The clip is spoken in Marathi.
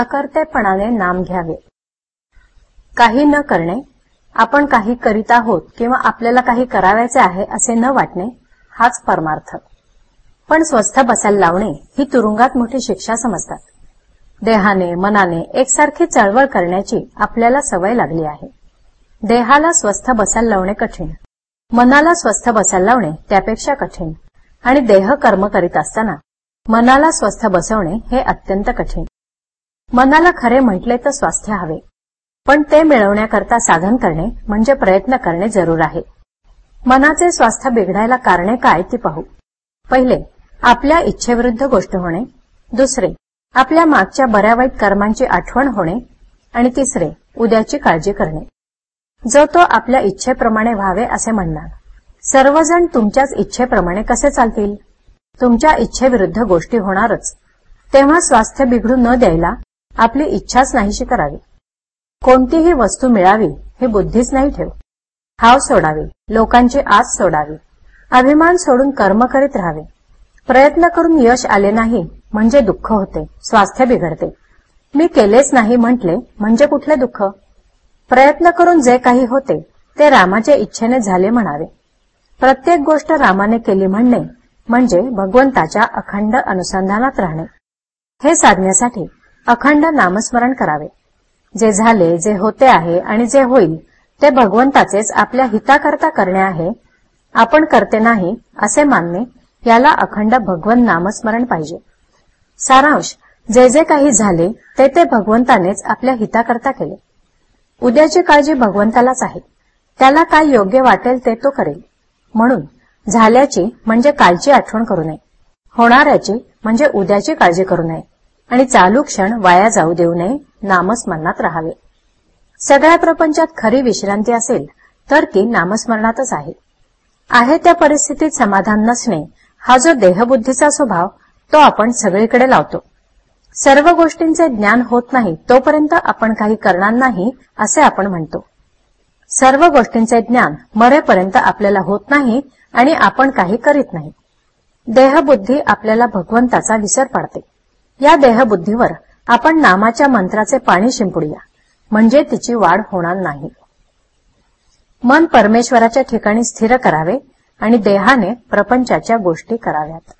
अकर्तेपणाने नाम घ्यावे. काही न करणे आपण काही करीत आहोत किंवा आपल्याला काही करावयाचे आहे असे न वाटणे हाच परमार्थ. पण स्वस्थ बसायला लावणे ही तुरुंगात मोठी शिक्षा समजतात. देहाने मनाने एकसारखी चळवळ करण्याची आपल्याला सवय लागली आहे. देहाला स्वस्थ बसायला लावणे कठीण. मनाला स्वस्थ बसायला लावणे त्यापेक्षा कठीण. आणि देह कर्म करीत असताना मनाला स्वस्थ बसवणे हे अत्यंत कठीण. मनाला खरे म्हटले तर स्वास्थ्य हवे. पण ते मिळवण्याकरता साधन करणे म्हणजे प्रयत्न करणे जरूर आहे. मनाचे स्वास्थ्य बिघडायला कारणे काय ती पाहू. पहिले आपल्या इच्छेविरुद्ध गोष्ट होणे. दुसरे आपल्या मागच्या बऱ्या वाईट कर्मांची आठवण होणे. आणि तिसरे उद्याची काळजी करणे. जो तो आपल्या इच्छेप्रमाणे व्हावे असे म्हणणार. सर्वजण तुमच्याच इच्छेप्रमाणे कसे चालतील? तुमच्या इच्छेविरुद्ध गोष्टी होणारच. तेव्हा स्वास्थ्य बिघडू न द्यायला आपली इच्छाच नाहीशी करावी. कोणतीही वस्तू मिळावी हे बुद्धीच नाही ठेव. हाव सोडावी लोकांची आस सोडावी. अभिमान सोडून कर्म करीत राहावे. प्रयत्न करून यश आले नाही म्हणजे दुःख होते स्वास्थ्य बिघडते. मी केलेच नाही म्हटले म्हणजे कुठले दुःख? प्रयत्न करून जे काही होते ते रामाच्या इच्छेने झाले म्हणावे. प्रत्येक गोष्ट रामाने केली म्हणणे म्हणजे भगवंताच्या अखंड अनुसंधानात राहणे. हे साधण्यासाठी अखंड नामस्मरण करावे. जे झाले जे होते आहे आणि जे होईल ते भगवंताचेच आपल्या हिताकरता करणे आहे. आपण करते नाही असे मानणे याला अखंड भगवन नामस्मरण पाहिजे. सारांश जे जे काही झाले ते ते भगवंतानेच आपल्या हिताकरता केले. उद्याची काळजी भगवंतालाच आहे. त्याला काय योग्य वाटेल ते तो करेल. म्हणून झाल्याची म्हणजे कालची आठवण करू नये. होणाऱ्याची म्हणजे उद्याची काळजी करू नये. आणि चालू क्षण वाया जाऊ देऊ नये नामस्मरणात राहावे. सगळ्या प्रपंचात खरी विश्रांती असेल तर ती नामस्मरणातच आहे. आहे त्या परिस्थितीत समाधान नसणे हा जो देहबुद्धीचा स्वभाव तो आपण सगळीकडे लावतो. सर्व गोष्टींचे ज्ञान होत नाही तोपर्यंत आपण काही करणार नाही असे आपण म्हणतो. सर्व गोष्टींचे ज्ञान मरेपर्यंत आपल्याला होत नाही आणि आपण काही करीत नाही. देहबुद्धी आपल्याला भगवंताचा विसर पाडते. या देहबुद्धीवर आपण नामाच्या मंत्राचे पाणी शिंपडूया. म्हणजे तिची वाढ होणार नाही. मन परमेश्वराच्या ठिकाणी स्थिर करावे आणि देहाने प्रपंचाच्या गोष्टी कराव्यात.